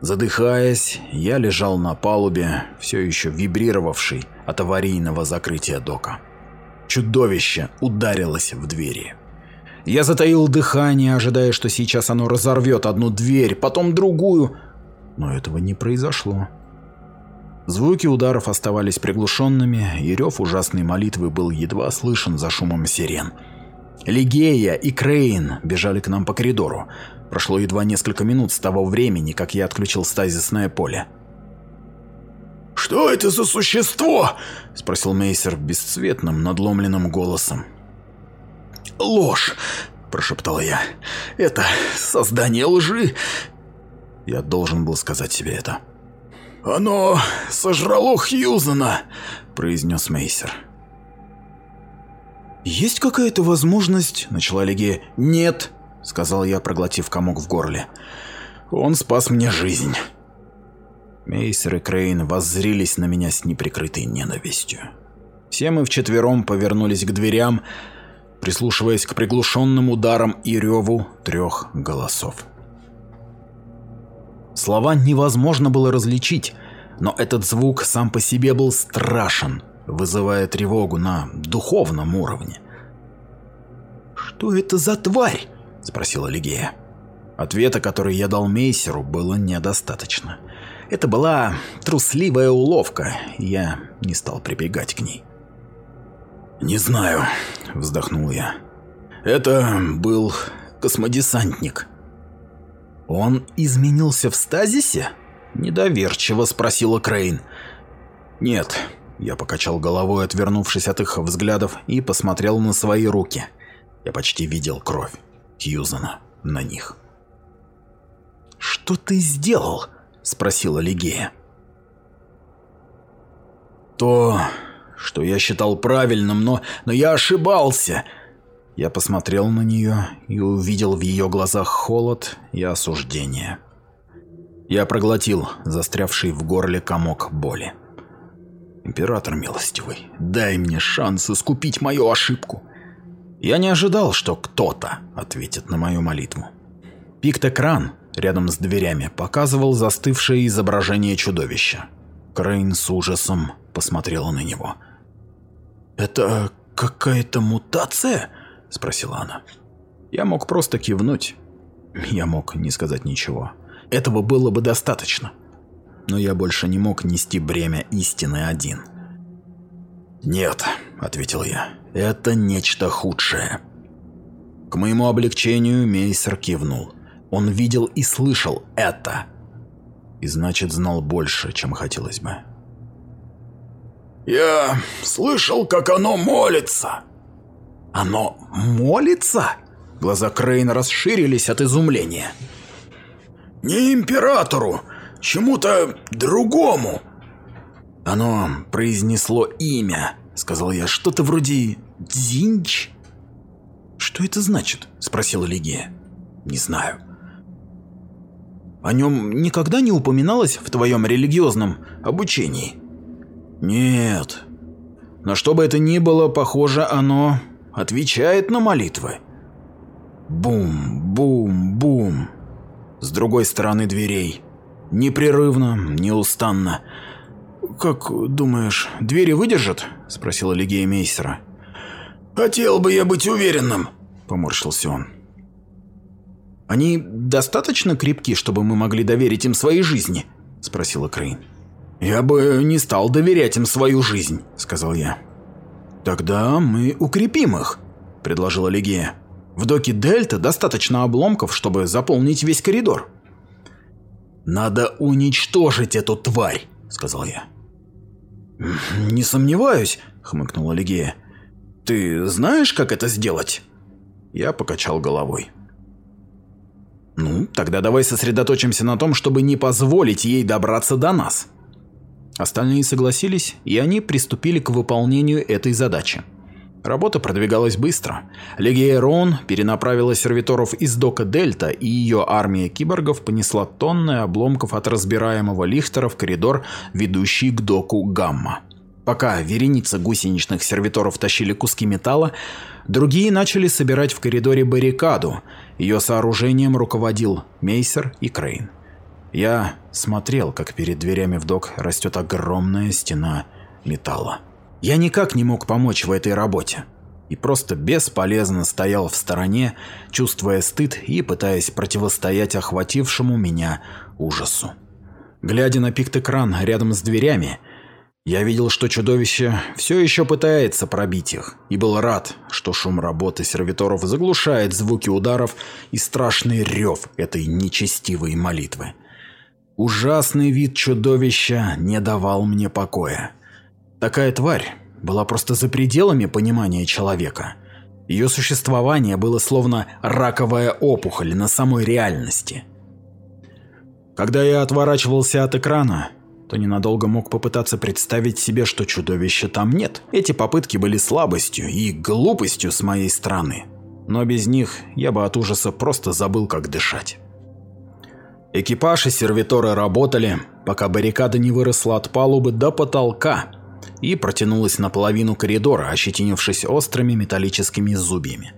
Задыхаясь, я лежал на палубе, все еще вибрировавший от аварийного закрытия дока. Чудовище ударилось в двери. Я затаил дыхание, ожидая, что сейчас оно разорвет одну дверь, потом другую, но этого не произошло. Звуки ударов оставались приглушенными, и рев ужасной молитвы был едва слышен за шумом сирен. Лигея и Крейн бежали к нам по коридору. Прошло едва несколько минут с того времени, как я отключил стазисное поле. «Что это за существо?» – спросил Мейсер бесцветным, надломленным голосом. «Ложь!» – прошептал я. «Это создание лжи!» Я должен был сказать себе это. «Оно сожрало Хьюзена!» – произнес Мейсер. «Есть какая-то возможность?» – начала Легия. «Нет!» — сказал я, проглотив комок в горле. «Он спас мне жизнь». Мейсер и Крейн воззрились на меня с неприкрытой ненавистью. Все мы вчетвером повернулись к дверям, прислушиваясь к приглушенным ударам и реву трех голосов. Слова невозможно было различить, но этот звук сам по себе был страшен, вызывая тревогу на духовном уровне. «Что это за тварь?» – спросила Лигея. Ответа, который я дал Мейсеру, было недостаточно. Это была трусливая уловка, и я не стал прибегать к ней. «Не знаю», – вздохнул я. «Это был космодесантник». «Он изменился в стазисе?» – недоверчиво спросила Крейн. «Нет», – я покачал головой, отвернувшись от их взглядов, и посмотрел на свои руки. Я почти видел кровь Хьюзена на них. «Что ты сделал?» – спросила Лигея. «То, что я считал правильным, но, но я ошибался!» Я посмотрел на нее и увидел в ее глазах холод и осуждение. Я проглотил застрявший в горле комок боли. «Император милостивый, дай мне шанс искупить мою ошибку!» Я не ожидал, что кто-то ответит на мою молитву. Пиктокран рядом с дверями показывал застывшее изображение чудовища. Крейн с ужасом посмотрела на него. «Это какая-то мутация?» – спросила она. Я мог просто кивнуть. Я мог не сказать ничего. Этого было бы достаточно. Но я больше не мог нести бремя истины один. «Нет», – ответил я, – «это нечто худшее». К моему облегчению Мейсер кивнул. Он видел и слышал это. И значит, знал больше, чем хотелось бы. «Я слышал, как оно молится». «Оно молится?» Глаза Крейна расширились от изумления. «Не императору, чему-то другому». «Оно произнесло имя», — сказал я, — «что-то вроде Дзинч». «Что это значит?» — спросила Лигия. «Не знаю». О нем никогда не упоминалось в твоем религиозном обучении? Нет. Но что бы это ни было, похоже, оно отвечает на молитвы. Бум, бум, бум. С другой стороны дверей. Непрерывно, неустанно. «Как думаешь, двери выдержат?» – спросила Лигея Мейстера. «Хотел бы я быть уверенным», – поморщился он. «Они достаточно крепки, чтобы мы могли доверить им своей жизни?» – спросила Крейн. «Я бы не стал доверять им свою жизнь», – сказал я. «Тогда мы укрепим их», – предложила Легия. «В доке Дельта достаточно обломков, чтобы заполнить весь коридор». «Надо уничтожить эту тварь», – сказал я. «Не сомневаюсь», – хмыкнула Легия. «Ты знаешь, как это сделать?» Я покачал головой. Ну, тогда давай сосредоточимся на том, чтобы не позволить ей добраться до нас. Остальные согласились, и они приступили к выполнению этой задачи. Работа продвигалась быстро. Легия Рон перенаправила сервиторов из дока Дельта, и ее армия киборгов понесла тонны обломков от разбираемого лихтера в коридор, ведущий к доку Гамма. Пока вереница гусеничных сервиторов тащили куски металла, другие начали собирать в коридоре баррикаду. Ее сооружением руководил Мейсер и Крейн. Я смотрел, как перед дверями в док растет огромная стена металла. Я никак не мог помочь в этой работе. И просто бесполезно стоял в стороне, чувствуя стыд и пытаясь противостоять охватившему меня ужасу. Глядя на пикт-экран рядом с дверями, я видел, что чудовище все еще пытается пробить их, и был рад, что шум работы сервиторов заглушает звуки ударов и страшный рев этой нечестивой молитвы. Ужасный вид чудовища не давал мне покоя. Такая тварь была просто за пределами понимания человека. Ее существование было словно раковая опухоль на самой реальности. Когда я отворачивался от экрана, то ненадолго мог попытаться представить себе, что чудовища там нет. Эти попытки были слабостью и глупостью с моей стороны. Но без них я бы от ужаса просто забыл, как дышать. Экипаж и сервиторы работали, пока баррикада не выросла от палубы до потолка. И протянулась наполовину коридора, ощетинившись острыми металлическими зубьями.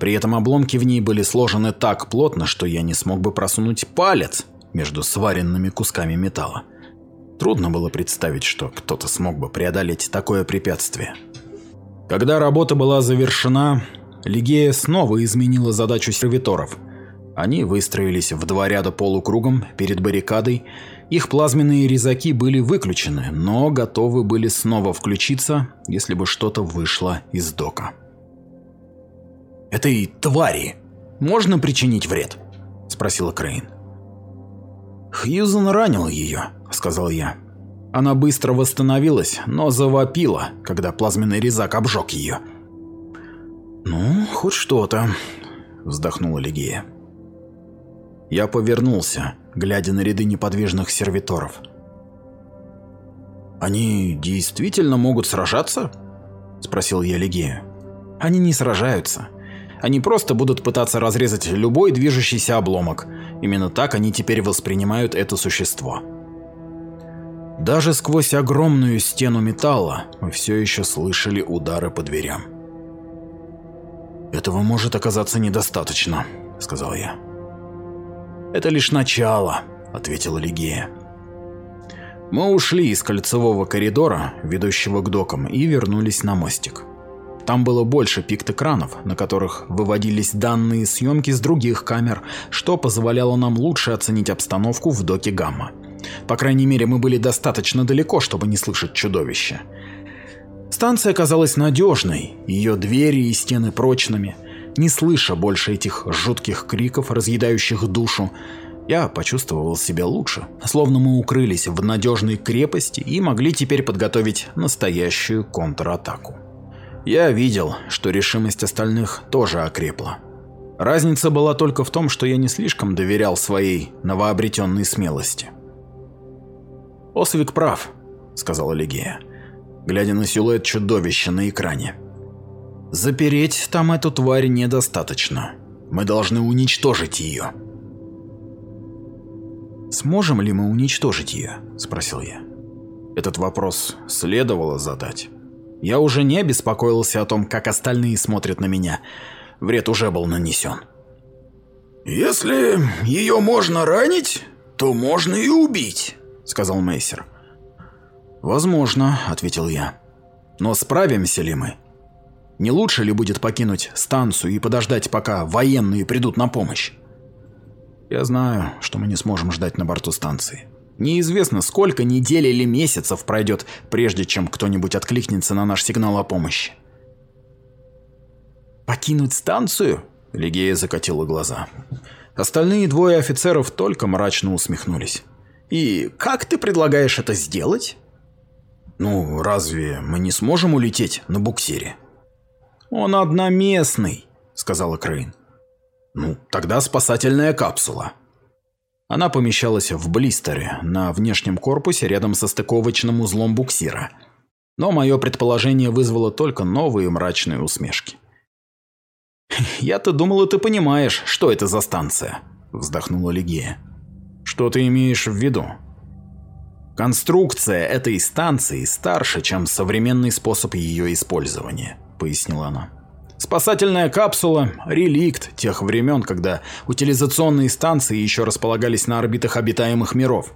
При этом обломки в ней были сложены так плотно, что я не смог бы просунуть палец между сваренными кусками металла. Трудно было представить, что кто-то смог бы преодолеть такое препятствие. Когда работа была завершена, Лигея снова изменила задачу сервиторов. Они выстроились в два ряда полукругом перед баррикадой, их плазменные резаки были выключены, но готовы были снова включиться, если бы что-то вышло из дока. «Этой твари можно причинить вред?» – спросила Крейн. «Хьюзен ранил ее», – сказал я. Она быстро восстановилась, но завопила, когда плазменный резак обжег ее. «Ну, хоть что-то», – вздохнула Лигия. Я повернулся, глядя на ряды неподвижных сервиторов. «Они действительно могут сражаться?» – спросил я Лигею. «Они не сражаются. Они просто будут пытаться разрезать любой движущийся обломок. Именно так они теперь воспринимают это существо». Даже сквозь огромную стену металла мы все еще слышали удары по дверям. «Этого может оказаться недостаточно», — сказал я. «Это лишь начало», — ответила Лигея. Мы ушли из кольцевого коридора, ведущего к докам, и вернулись на мостик. Там было больше пикт-экранов, на которых выводились данные съемки с других камер, что позволяло нам лучше оценить обстановку в доке Гамма. По крайней мере, мы были достаточно далеко, чтобы не слышать чудовища. Станция казалась надежной, ее двери и стены прочными. Не слыша больше этих жутких криков, разъедающих душу, я почувствовал себя лучше, словно мы укрылись в надежной крепости и могли теперь подготовить настоящую контратаку. Я видел, что решимость остальных тоже окрепла. Разница была только в том, что я не слишком доверял своей новообретенной смелости. «Освик прав», — сказала Легея, глядя на силуэт чудовища на экране. Запереть там эту тварь недостаточно. Мы должны уничтожить ее. «Сможем ли мы уничтожить ее?» – спросил я. Этот вопрос следовало задать. Я уже не беспокоился о том, как остальные смотрят на меня. Вред уже был нанесен. «Если ее можно ранить, то можно и убить», — сказал Мейсер. «Возможно», — ответил я. «Но справимся ли мы? Не лучше ли будет покинуть станцию и подождать, пока военные придут на помощь? Я знаю, что мы не сможем ждать на борту станции. Неизвестно, сколько недель или месяцев пройдет, прежде чем кто-нибудь откликнется на наш сигнал о помощи. «Покинуть станцию?» – Лигея закатила глаза. Остальные двое офицеров только мрачно усмехнулись. «И как ты предлагаешь это сделать?» «Ну, разве мы не сможем улететь на буксире?» «Он одноместный», — сказала Крейн. «Ну, тогда спасательная капсула». Она помещалась в блистере на внешнем корпусе рядом со стыковочным узлом буксира. Но мое предположение вызвало только новые мрачные усмешки. «Я-то думала, ты понимаешь, что это за станция», — вздохнула Лигея. «Что ты имеешь в виду?» «Конструкция этой станции старше, чем современный способ ее использования», — пояснила она. «Спасательная капсула – реликт тех времен, когда утилизационные станции еще располагались на орбитах обитаемых миров.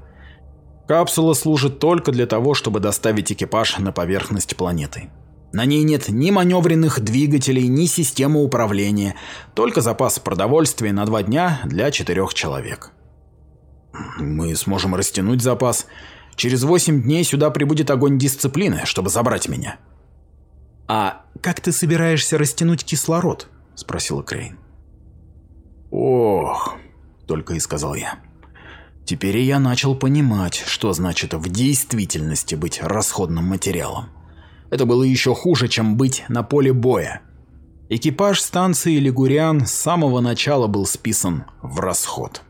Капсула служит только для того, чтобы доставить экипаж на поверхность планеты. На ней нет ни маневренных двигателей, ни системы управления, только запас продовольствия на два дня для четырех человек. Мы сможем растянуть запас. Через восемь дней сюда прибудет огонь дисциплины, чтобы забрать меня. «А как ты собираешься растянуть кислород?» – спросила Крейн. «Ох», – только и сказал я. Теперь я начал понимать, что значит в действительности быть расходным материалом. Это было еще хуже, чем быть на поле боя. Экипаж станции Лигуриан с самого начала был списан в расход.